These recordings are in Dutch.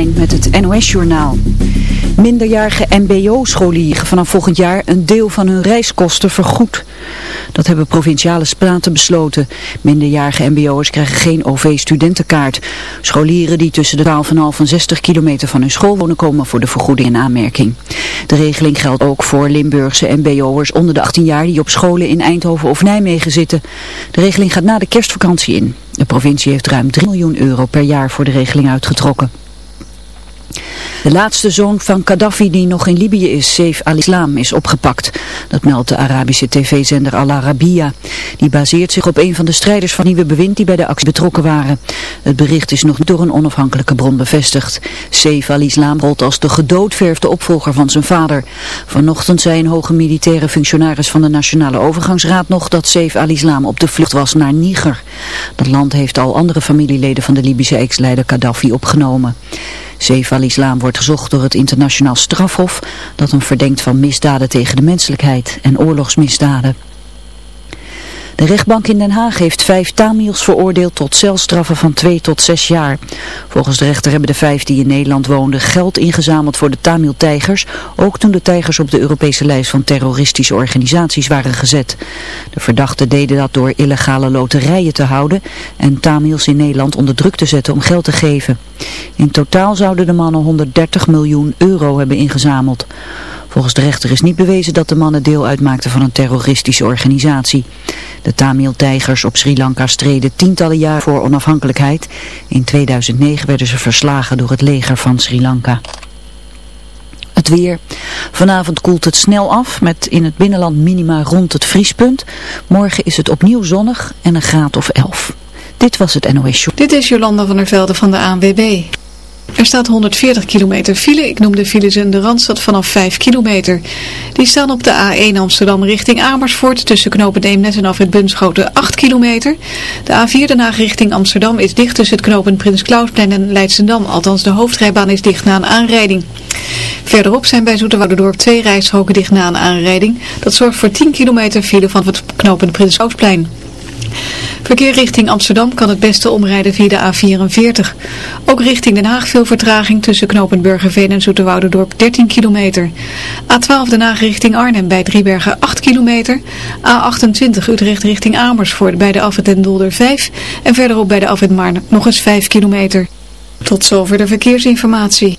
met het NOS-journaal. Minderjarige mbo-scholieren vanaf volgend jaar een deel van hun reiskosten vergoed. Dat hebben provinciale spraten besloten. Minderjarige mbo'ers krijgen geen OV-studentenkaart. Scholieren die tussen de 12,5 en 60 kilometer van hun school wonen komen voor de vergoeding in aanmerking. De regeling geldt ook voor Limburgse mbo'ers onder de 18 jaar die op scholen in Eindhoven of Nijmegen zitten. De regeling gaat na de kerstvakantie in. De provincie heeft ruim 3 miljoen euro per jaar voor de regeling uitgetrokken. De laatste zoon van Gaddafi die nog in Libië is, Saif al-Islam, is opgepakt. Dat meldt de Arabische tv-zender Al Arabiya. Die baseert zich op een van de strijders van nieuwe bewind die bij de actie betrokken waren. Het bericht is nog niet door een onafhankelijke bron bevestigd. Saif al-Islam rolt als de gedoodverfde opvolger van zijn vader. Vanochtend zei een hoge militaire functionaris van de Nationale Overgangsraad nog dat Saif al-Islam op de vlucht was naar Niger. Dat land heeft al andere familieleden van de Libische ex-leider Gaddafi opgenomen. Saif al-Islam wordt gezocht door het internationaal strafhof dat hem verdenkt van misdaden tegen de menselijkheid en oorlogsmisdaden. De rechtbank in Den Haag heeft vijf Tamils veroordeeld tot celstraffen van twee tot zes jaar. Volgens de rechter hebben de vijf die in Nederland woonden geld ingezameld voor de Tamil-tijgers, ook toen de tijgers op de Europese lijst van terroristische organisaties waren gezet. De verdachten deden dat door illegale loterijen te houden en Tamils in Nederland onder druk te zetten om geld te geven. In totaal zouden de mannen 130 miljoen euro hebben ingezameld. Volgens de rechter is niet bewezen dat de mannen deel uitmaakten van een terroristische organisatie. De Tamil-tijgers op Sri Lanka streden tientallen jaar voor onafhankelijkheid. In 2009 werden ze verslagen door het leger van Sri Lanka. Het weer. Vanavond koelt het snel af met in het binnenland minima rond het vriespunt. Morgen is het opnieuw zonnig en een graad of 11. Dit was het NOS Show. Dit is Jolanda van der Velde van de ANWB. Er staat 140 kilometer file. Ik noem de files in de Randstad vanaf 5 kilometer. Die staan op de A1 Amsterdam richting Amersfoort tussen knopen Eemnes en af het Bunschoten 8 kilometer. De A4 Den Haag richting Amsterdam is dicht tussen het knopen Prins Klausplein en Leidsendam. Althans de hoofdrijbaan is dicht na een aanrijding. Verderop zijn bij Zoeterwouderdorp twee rijstroken dicht na een aanrijding. Dat zorgt voor 10 kilometer file van het knopen Prins Klausplein. Verkeer richting Amsterdam kan het beste omrijden via de A44. Ook richting Den Haag veel vertraging tussen knooppunt Burgerveen en Zoeterwouderdorp 13 kilometer. A12 Den Haag richting Arnhem bij Driebergen 8 kilometer. A28 Utrecht richting Amersfoort bij de afwit en Dolder 5. En verderop bij de afwit Marne nog eens 5 kilometer. Tot zover de verkeersinformatie.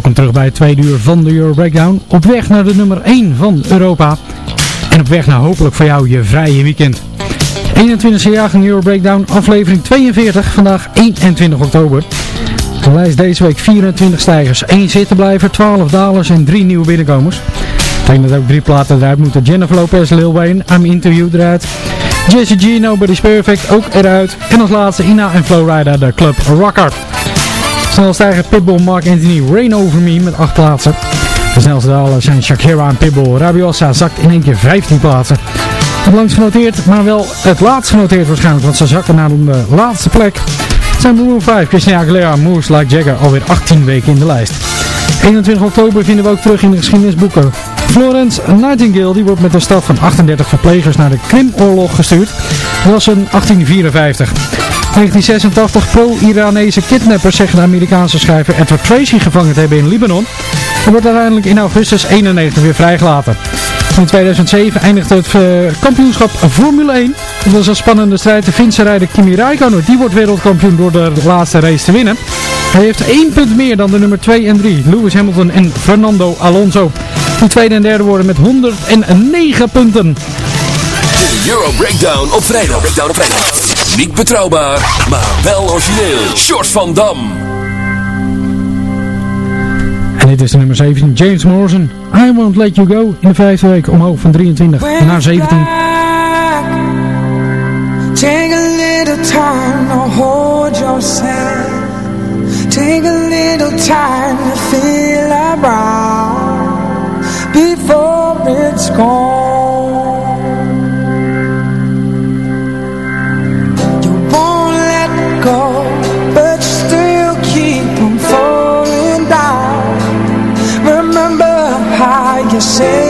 Welkom terug bij het tweede uur van de Euro Breakdown. Op weg naar de nummer 1 van Europa. En op weg naar hopelijk voor jou je vrije weekend. 21e jaargang Euro Breakdown, aflevering 42, vandaag 21 oktober. De lijst deze week 24 stijgers, 1 zittenblijver, 12 dalers en 3 nieuwe binnenkomers. denk dat ook drie platen eruit moeten. Jennifer Lopez, Lil Wayne, I'm You eruit. Jesse G, Nobody's Perfect ook eruit. En als laatste Ina en Flowrider, de Club Rocker. Snel stijgen Pitbull, Mark Anthony, Rain Over Me met 8 plaatsen. De snelste dalers zijn Shakira en Pitbull. Rabiosa zakt in één keer 15 plaatsen. Het langst genoteerd, maar wel het laatst genoteerd waarschijnlijk, want ze zakken naar de laatste plek. Zijn Blue 5, Christina Aguilera, Moves Like Jagger, alweer 18 weken in de lijst. 21 oktober vinden we ook terug in de geschiedenisboeken. Florence Nightingale die wordt met een stad van 38 verplegers naar de Krimoorlog gestuurd. Dat was in 1854. 1986 pro-Iranese kidnappers zeggen de Amerikaanse schrijver Edward Tracy gevangen te hebben in Libanon. Hij wordt uiteindelijk in augustus 91 weer vrijgelaten. In 2007 eindigde het uh, kampioenschap Formule 1. Het was een spannende strijd. De Finse rijder Kimi Räikkönen die wordt wereldkampioen door de laatste race te winnen. Hij heeft één punt meer dan de nummer 2 en 3, Lewis Hamilton en Fernando Alonso. De tweede en derde worden met 109 punten. De Euro Breakdown op vrijdag. Breakdown op vrijdag. Niet betrouwbaar, maar wel origineel. Short van Dam. En dit is de nummer 17, James Morrison. I Won't Let You Go in de vijfde week omhoog van 23 naar 17. Take a little time to hold yourself. Take a little time to feel around before it's gone. say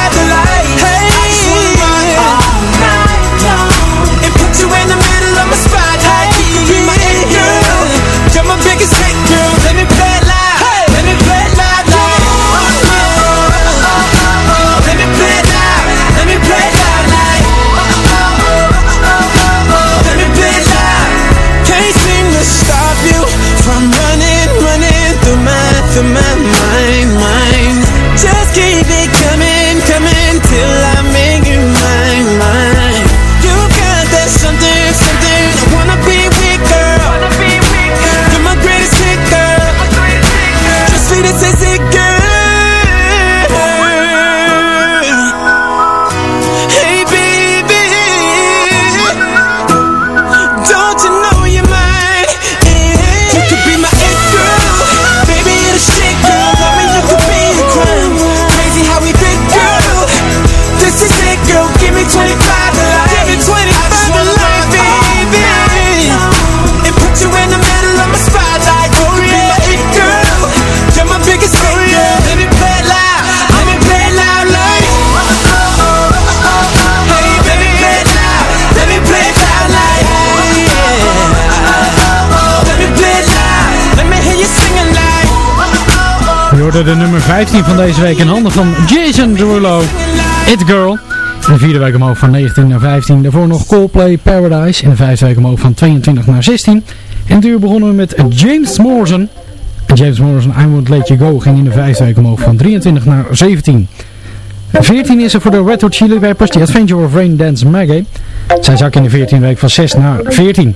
hoorde de nummer 15 van deze week in handen van Jason Derulo, It Girl. In de vierde week omhoog van 19 naar 15. Daarvoor nog Coldplay Paradise. In de vijfde week omhoog van 22 naar 16. En duur begonnen we met James Morrison. James Morrison, I Won't Let You Go, ging in de vijfde week omhoog van 23 naar 17. 14 is er voor de Red Hot Chili Peppers, The Adventure of Rain Dance Maggie. Zij zak in de 14e week van 6 naar 14.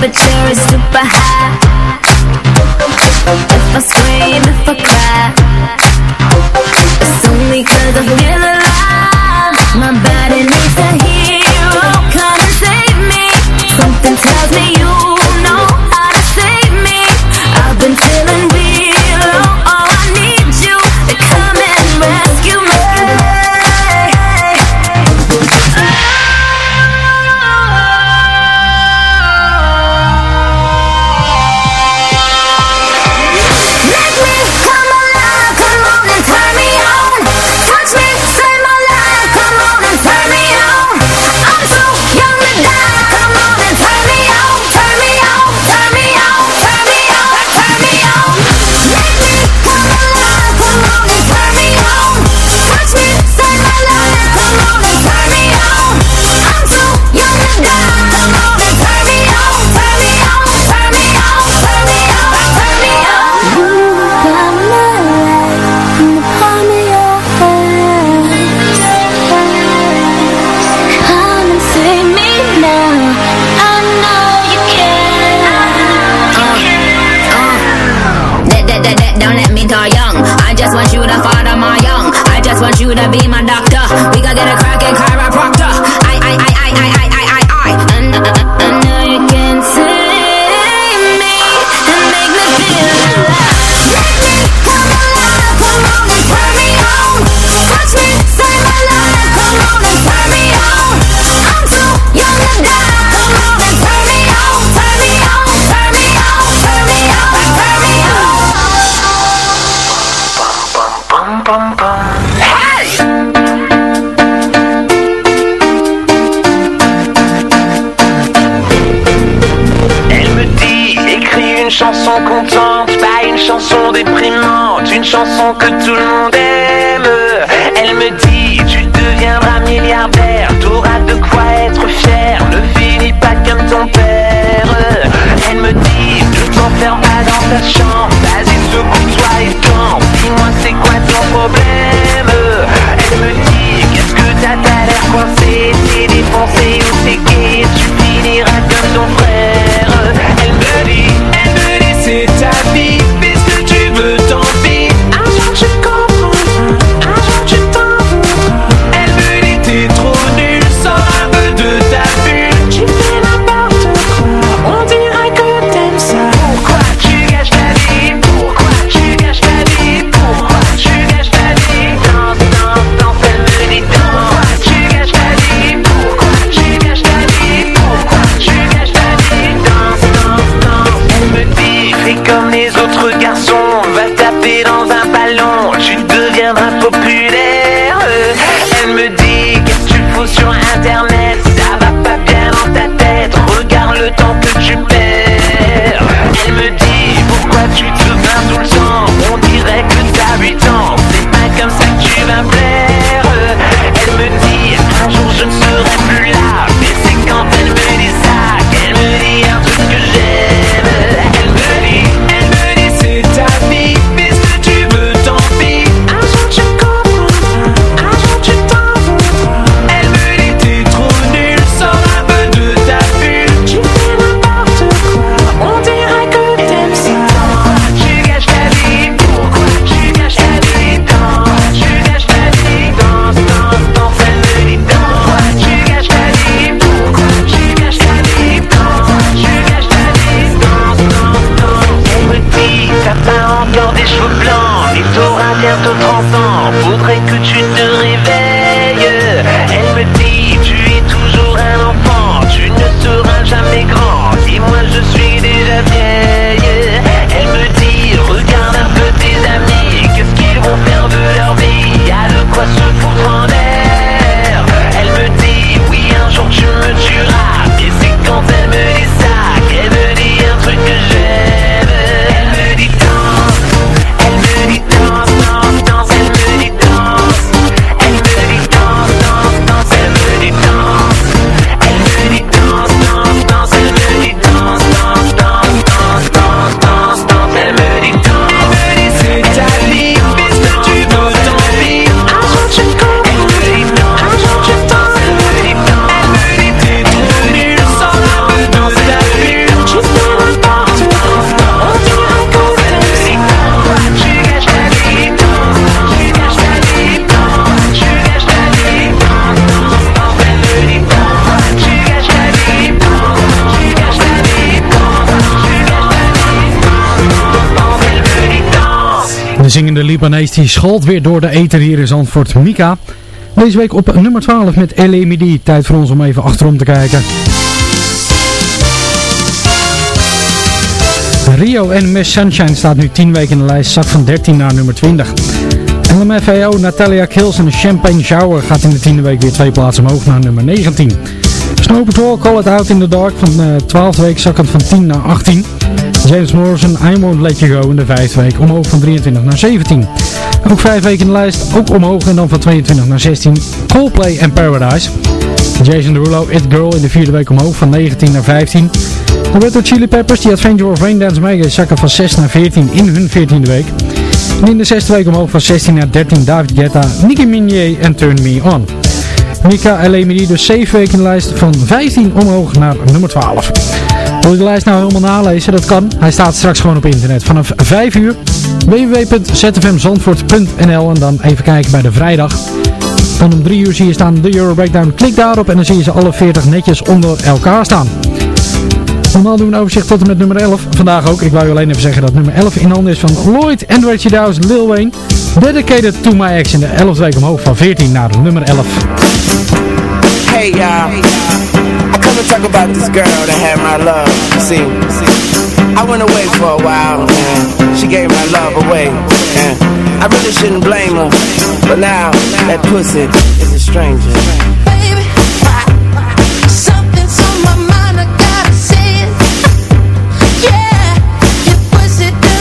temperature is super high. If I scream, if I cry, it's only cause I feel chanson contente, pas une chanson déprimante, une chanson que tout le monde aime. Elle me dit, tu deviendras milliardaire, t'auras de quoi être fier, ne finis pas comme ton père. Elle me dit, ne t'enferme pas dans ta chambre, vas-y secoue zingende Libanees die weer door de ether hier in Zandvoort. Mika. Deze week op nummer 12 met LMD. Tijd voor ons om even achterom te kijken. Rio en Miss Sunshine staat nu 10 weken in de lijst. Zak van 13 naar nummer 20. LMFAO, Natalia Kills en Champagne Shower gaat in de tiende week weer twee plaatsen omhoog naar nummer 19. Snow Patrol, Call It Out in the Dark van de 12e week zakkend van 10 naar 18. James Morrison, I Won't Let You Go in de vijfde week omhoog van 23 naar 17. Ook vijf weken in de lijst, ook omhoog en dan van 22 naar 16. Coldplay en Paradise. Jason Derulo, It Girl in de vierde week omhoog van 19 naar 15. De Red Hot Chili Peppers, die Adventure of Raindance Mega, zakken van 6 naar 14 in hun 14e week. En in de zesde week omhoog van 16 naar 13 David Guetta, Nicki Minaj en Turn Me On. Mika Elemini dus 7 weken in de lijst van 15 omhoog naar nummer 12. Wil je de lijst nou helemaal nalezen? Dat kan. Hij staat straks gewoon op internet. Vanaf 5 uur www.zfmzandvoort.nl en dan even kijken bij de vrijdag. Dan om 3 uur zie je staan de Euro Breakdown. Klik daarop en dan zie je ze alle 40 netjes onder elkaar staan. Normaal doen we een overzicht tot en met nummer 11. Vandaag ook. Ik wou je alleen even zeggen dat nummer 11 in handen is van Lloyd, Android Dow's, Lil Wayne. Dedicated to my ex in de 11e week omhoog van 14 naar nummer 11. Hey y'all, I come to talk about this girl that had my love. See, I went away for a while and she gave my love away. And I really shouldn't blame her, but now that pussy is a stranger. Something's on my mind, I gotta say it. Yeah, your pussy done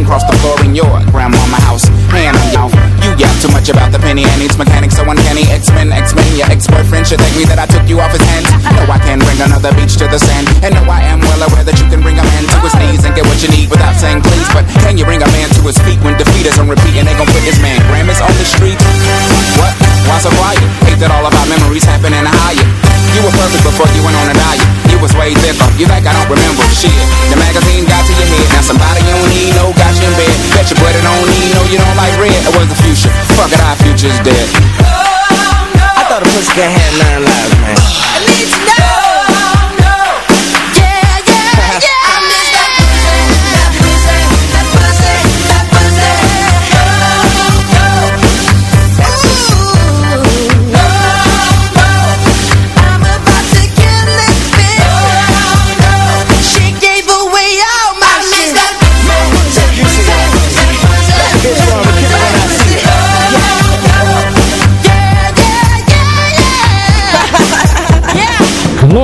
Scooting the floor in your grandma house. Man, I'm y'all. You yap too much about the penny and needs mechanics so uncanny. X-Men, X-Men, your ex-boyfriend should thank me that I took you off his hands. No, I can bring another beach to the sand. And no, I am well aware that you can bring a man to his knees and get what you need without saying please. But can you bring a man to his feet when defeat is on repeat and they gon' put this man Grammys on the street? What? Why so quiet? Hate that all of our memories happen in a higher. You were perfect before you went on a diet. You was way thicker. You think I don't remember shit? The magazine got to your head. Now somebody you got you in bed. Bet your buddy don't need no you don't like red. It was the future. Fuck it, our future's dead. I thought a pussy cat had nine lives, man. I need to know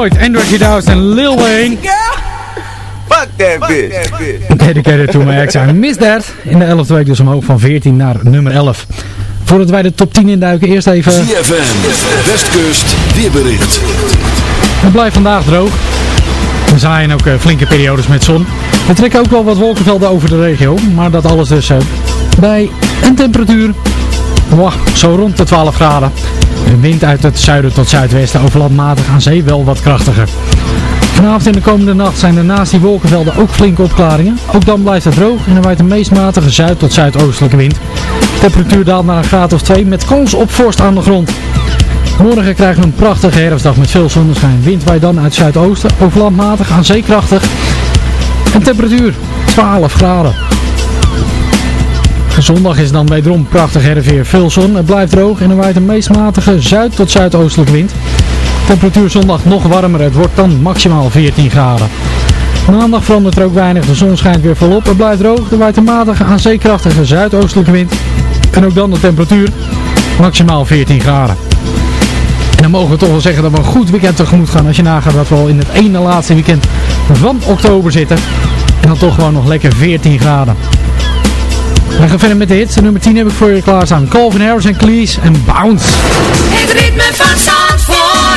Lloyd, Andrew 3000 en Lil Wayne. Fuck that bitch. Dedicated to my ex, I miss that. In de 11e week dus omhoog van 14 naar nummer 11. Voordat wij de top 10 induiken, eerst even... CFM, Westkust, weerbericht. Het blijft vandaag droog. Er zaaien ook uh, flinke periodes met zon. Er trekken ook wel wat wolkenvelden over de regio. Maar dat alles dus uh, bij een temperatuur wow, zo rond de 12 graden. Wind uit het zuiden tot zuidwesten overlandmatig aan zee wel wat krachtiger. Vanavond en de komende nacht zijn er naast die wolkenvelden ook flinke opklaringen. Ook dan blijft het droog en er waait een meest matige zuid- tot zuidoostelijke wind. De temperatuur daalt naar een graad of 2 met kans op vorst aan de grond. Morgen krijgen we een prachtige herfstdag met veel zonneschijn. Wind waait dan uit zuidoosten, overlandmatig aan zeekrachtig. En temperatuur 12 graden. Zondag is dan wederom prachtig herfstweer. Veel zon, het blijft droog en er waait een meest matige zuid- tot zuidoostelijke wind. Temperatuur zondag nog warmer, het wordt dan maximaal 14 graden. Maandag verandert er ook weinig, de zon schijnt weer volop, het blijft droog, er waait een matige aan zeekrachtige zuidoostelijke wind. En ook dan de temperatuur maximaal 14 graden. En dan mogen we toch wel zeggen dat we een goed weekend tegemoet gaan als je nagaat dat we al in het ene laatste weekend van oktober zitten. En dan toch gewoon nog lekker 14 graden. We gaan verder met de hits. Nummer 10 heb ik voor je klaarstaan. Calvin Harris en Cleese en Bounce. Het ritme van Zandvoort.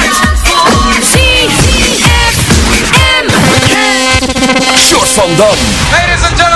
Short van Dam. Ladies and gentlemen,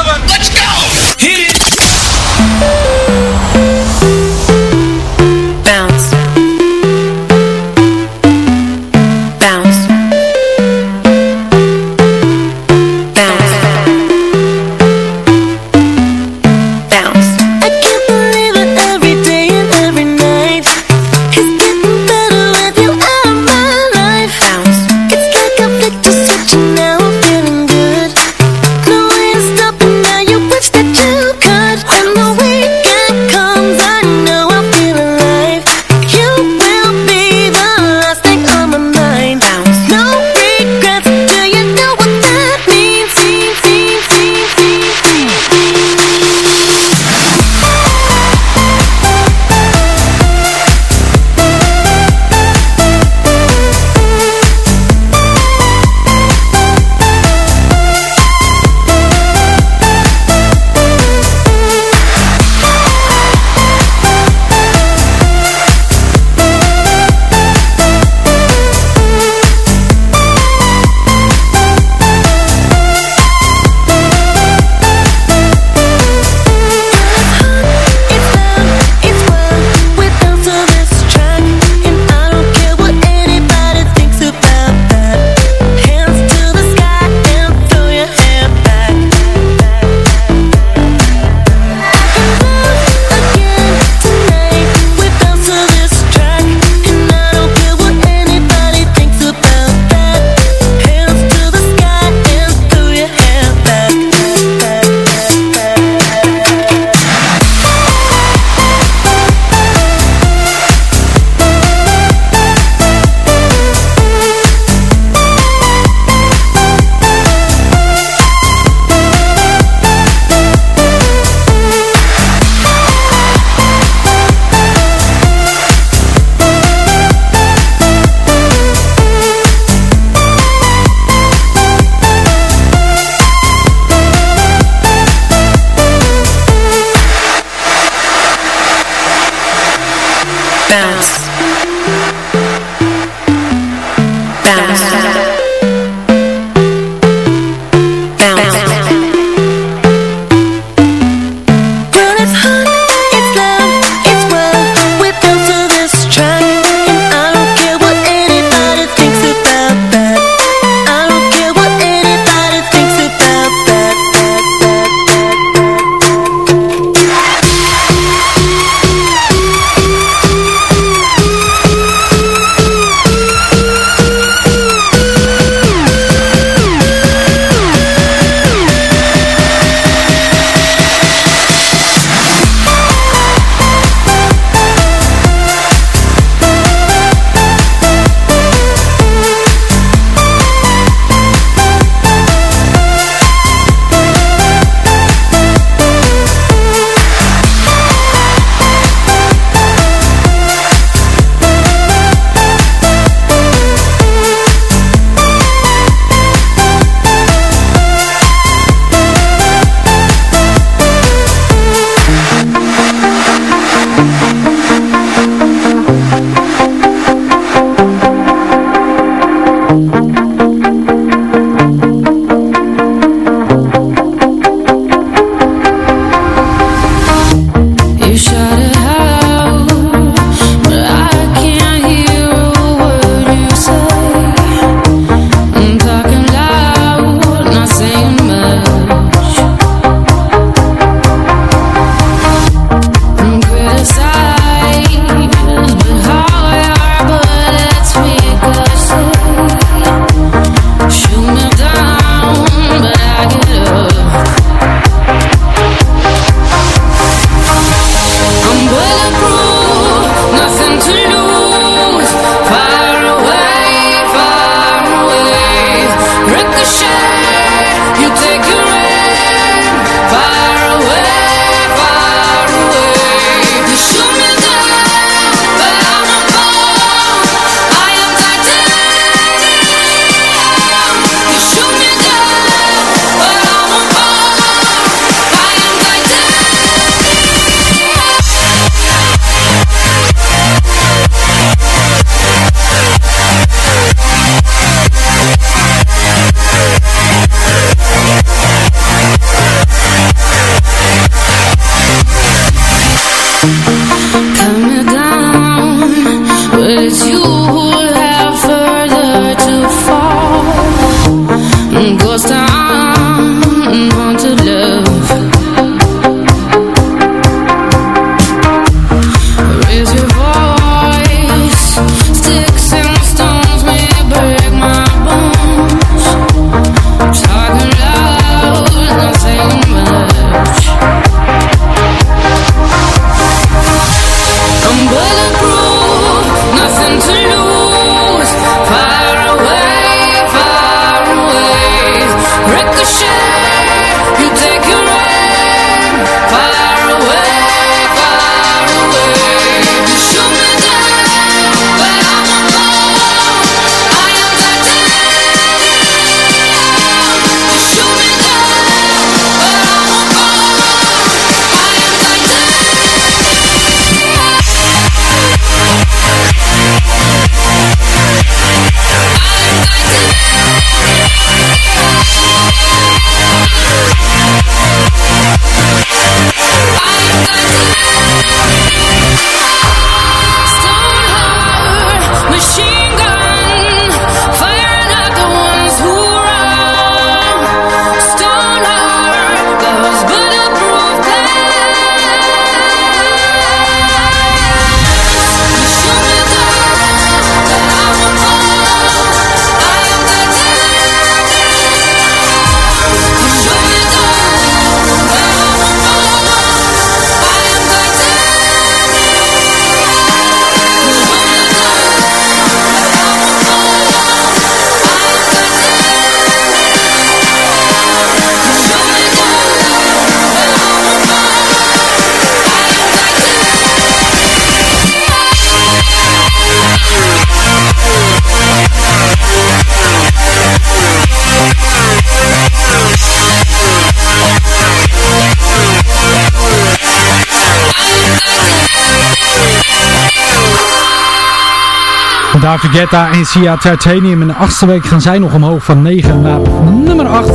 David Guetta en Sia Titanium. In de achtste week gaan zij nog omhoog van 9 naar nummer 8.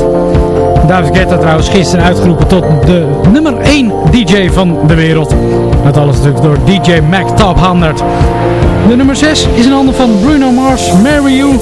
David Guetta trouwens gisteren uitgeroepen tot de nummer 1 DJ van de wereld. Dat alles natuurlijk door DJ Mac Top 100. De nummer 6 is een handen van Bruno Mars, Mary You.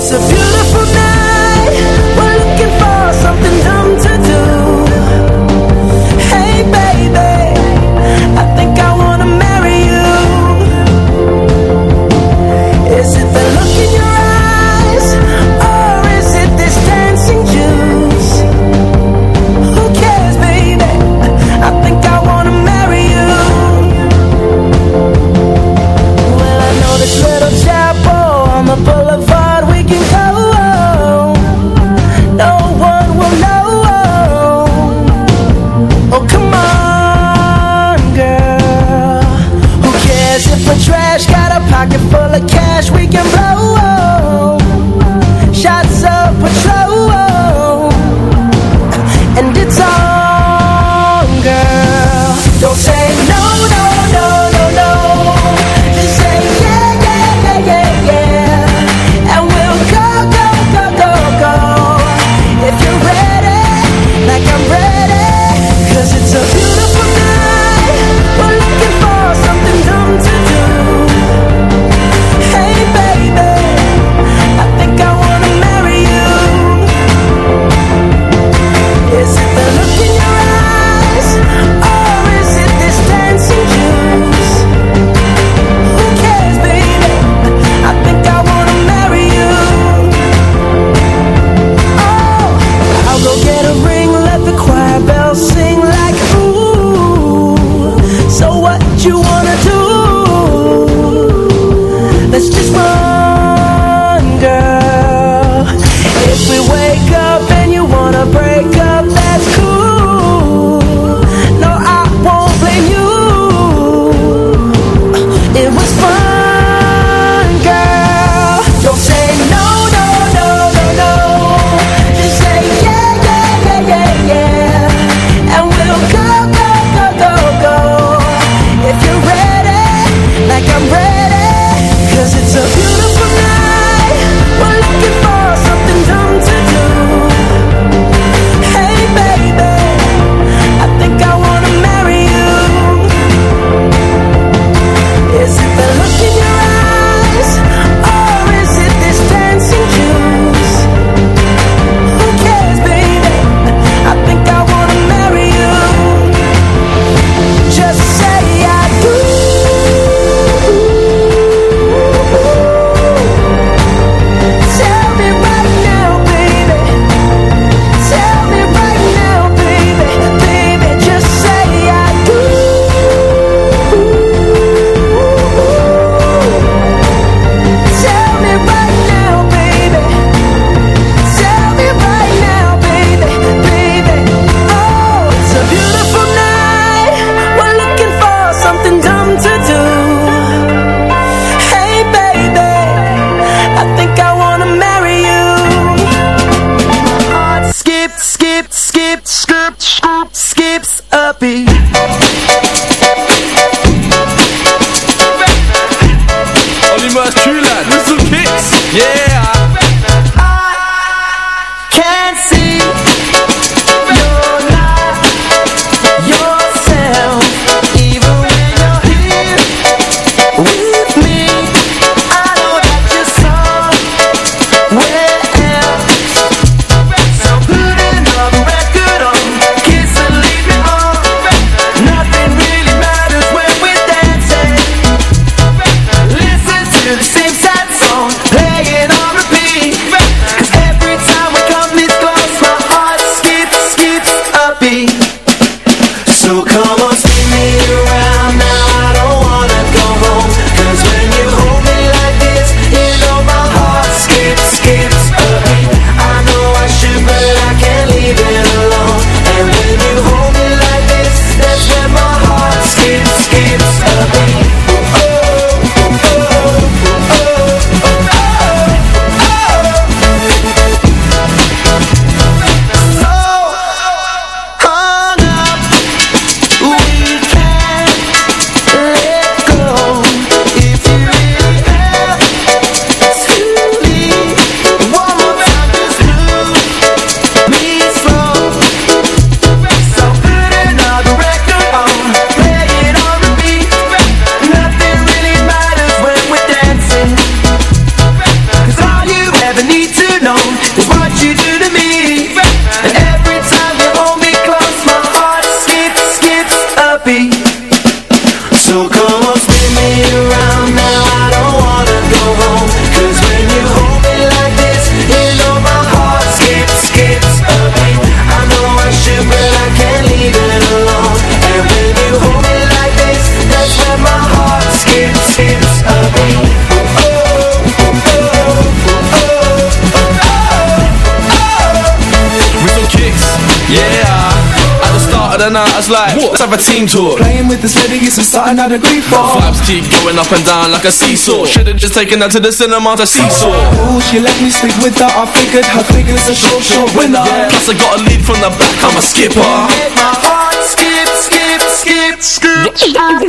it's like, let's have a team tour. Playing with this lady is starting out a grief for. Vibes keep going up and down like a seesaw. Should've just taken her to the cinema to seesaw. Ooh, she let me sleep with her. I figured her figure's a sure, sure winner. Yeah. Plus I got a lead from the back, I'm a skipper. Hit my heart, skip, skip, skip, skip,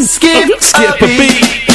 skip, skip a beat.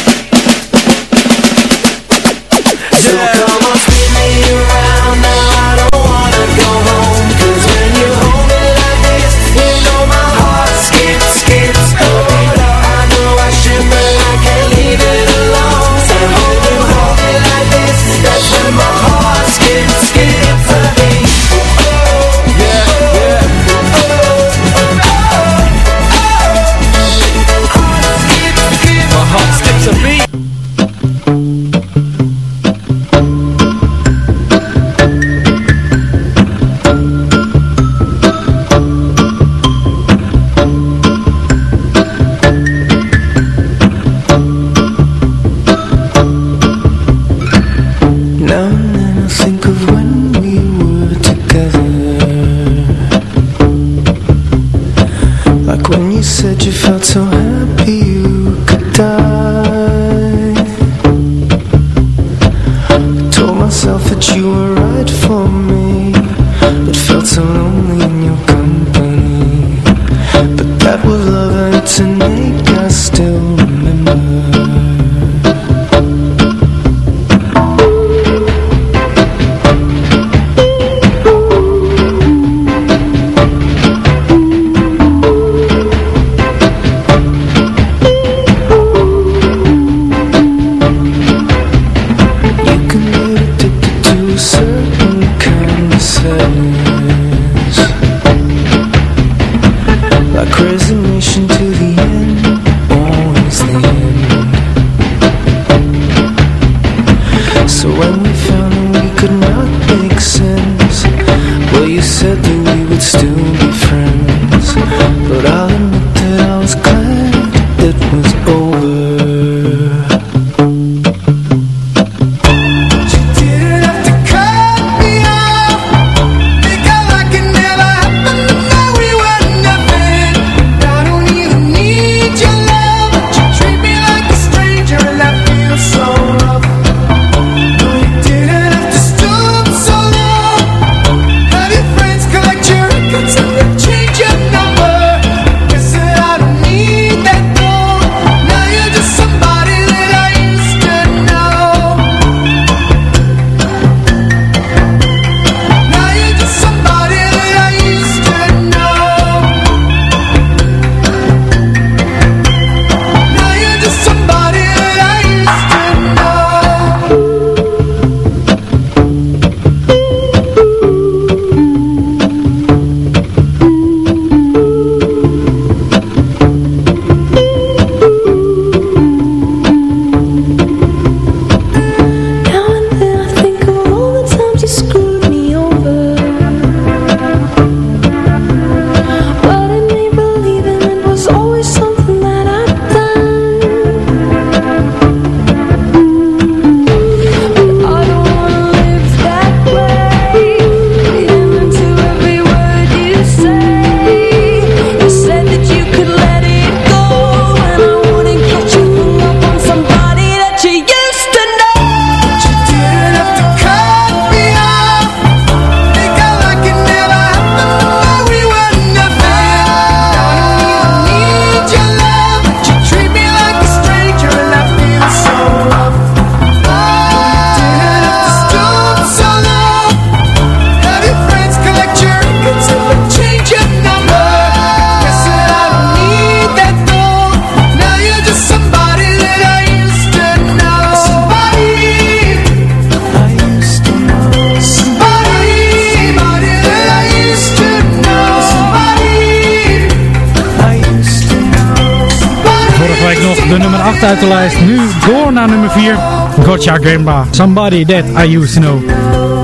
Vorige week nog de nummer 8 uit de lijst. Nu door naar nummer 4. Gotcha Gimba. Somebody that I used to know.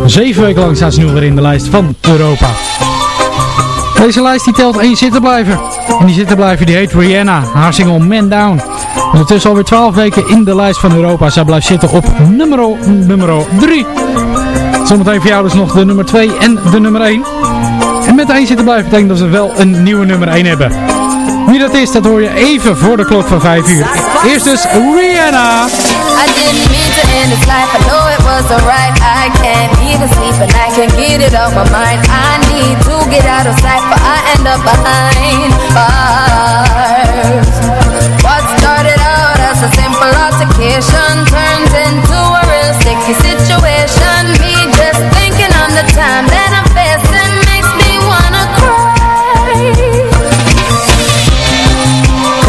Zeven weken lang staat ze nu weer in de lijst van Europa. Deze lijst die telt één zittenblijver. En die zittenblijver die heet Rihanna. Haar single Man Down. Ondertussen alweer 12 weken in de lijst van Europa. Zij blijft zitten op nummer, nummer 3. Zometeen voor jou dus nog de nummer 2 en de nummer 1. En met één 1 denk blijven betekent dat ze wel een nieuwe nummer 1 hebben. Wie dat is, dat hoor je even voor de klok van 5 uur. Eerst dus Rihanna. I didn't mean to end this life, I know it was alright. I can't even sleep and I can't get it off my mind. I need to get out of sight, but I end up behind bars. What started out as a simple altercation Turns into a real sticky situation. Me just thinking on the time that I'm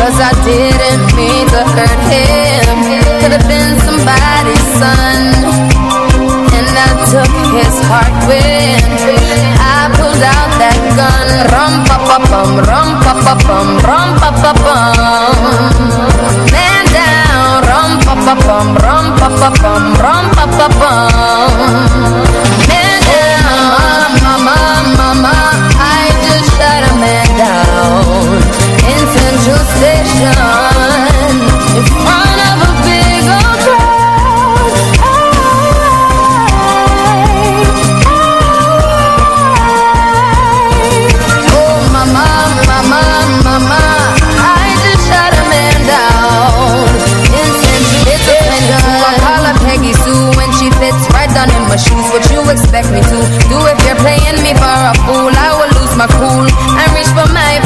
Cause I didn't mean to hurt him. Could have been somebody's son. And I took his heart when I pulled out that gun. Rum pa pa bum, rum pa pa bum, rum pa pa bum Man down, rum pa pa bum, rum pa pa bum, rum pa pa bum Man down, expect me to do if you're playing me for a fool? I will lose my cool and reach for my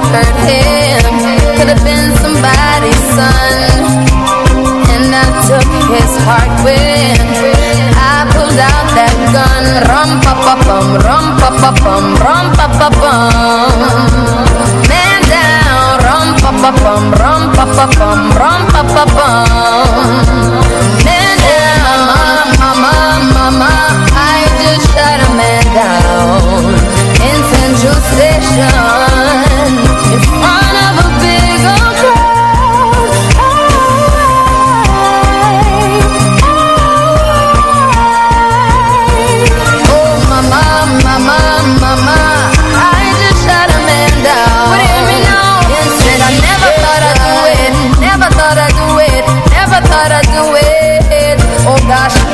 mean hurt him. Could have been somebody's son. And I took his heart when I pulled out that gun. Rum pa pa bum, rum pa pa bum, rum pa pa bum Man down, rum pa pa bum, rum pa pa bum, rum pa pa bum Man down, mama, mama I just shot a man down. In Central Station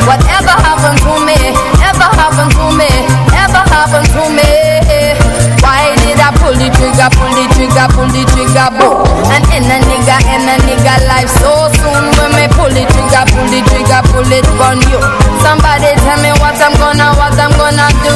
whatever happened to me Ever happened to me Ever happened to me. Why did I pull the trigger, pull the trigger, pull the trigger, boom And in a nigga, in a nigga life so soon When me pull the trigger, pull the trigger, pull it on you. Somebody tell me what I'm gonna, what I'm gonna do.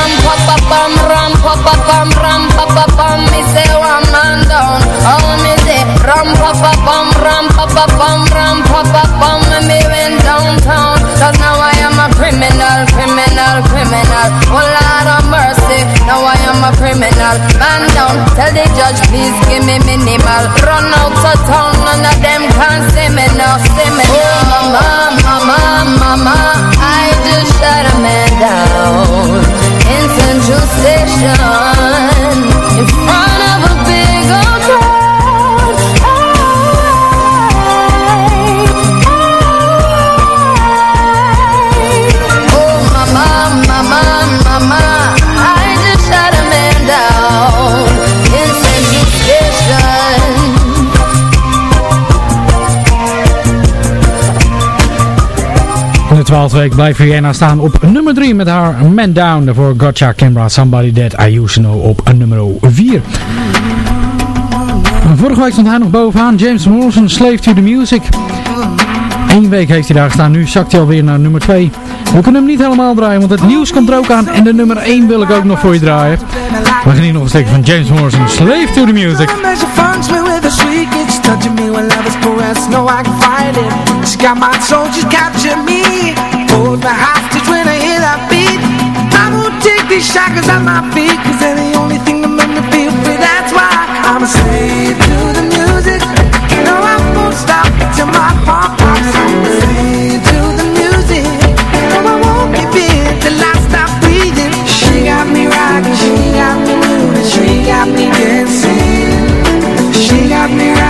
Ram pa pam, ram pa pam, ram pa pam Me say one man down, oh me say Ram pa pam, ram pa pam, ram pa pam When me went downtown Cause now I am a criminal, criminal, criminal. Oh Lord of mercy, now I am a criminal. Man down, tell the judge please give me minimal. Run out of town, none of them can see me now, see me. Now Oh mama, mama, mama I just shot a man down. In Central Station In front 12 week blijft Rihanna staan op nummer 3 met haar Man Down. Daarvoor Gotcha Camera Somebody That I Used To Know op nummer 4. Vorige week stond hij nog bovenaan. James Morrison, Slave To The Music. Eén week heeft hij daar gestaan. Nu zakt hij alweer naar nummer 2. We kunnen hem niet helemaal draaien, want het nieuws komt er ook aan. En de nummer 1 wil ik ook nog voor je draaien. We gaan hier nog een stukje van James Morrison, Slave To The Music. Touching me when love is caressed. No, I can fight it. She got my soul, she's captured me. Hold me hostage when I hear that beat. I won't take these shackles at my feet Cause they're the only thing that make me feel free That's why I'm a slave to the music. No, I won't stop till my heart pops. Slave to the music. No, I won't give in till I stop breathing. She got me rocking, she got me moving She got me dancing. She got me rocking,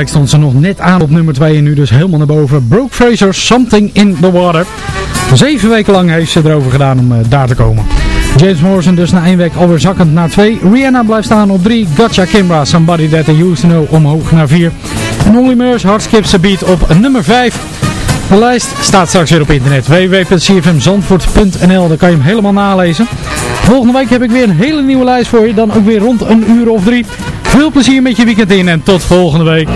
week stond ze nog net aan op nummer 2 en nu dus helemaal naar boven. Brooke Fraser, Something in the Water. Zeven weken lang heeft ze erover gedaan om eh, daar te komen. James Morrison dus na één week alweer zakkend naar 2. Rihanna blijft staan op 3. Gotcha Kimbra, Somebody That I Used To Know omhoog naar 4. En Only Skips a Beat op nummer 5. De lijst staat straks weer op internet. www.cfmzandvoort.nl Daar kan je hem helemaal nalezen. Volgende week heb ik weer een hele nieuwe lijst voor je. Dan ook weer rond een uur of drie. Veel plezier met je weekend in en tot volgende week.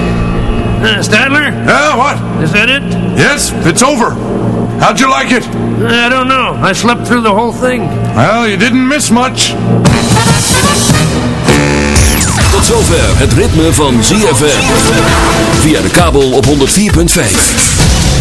Uh, Stadler? Yeah, what? Is that it? Yes, it's over. How'd you like it? I don't know. I slept through the whole thing. Well, you didn't miss much. Tot zover het ritme van ZFM. Via de kabel op 104.5.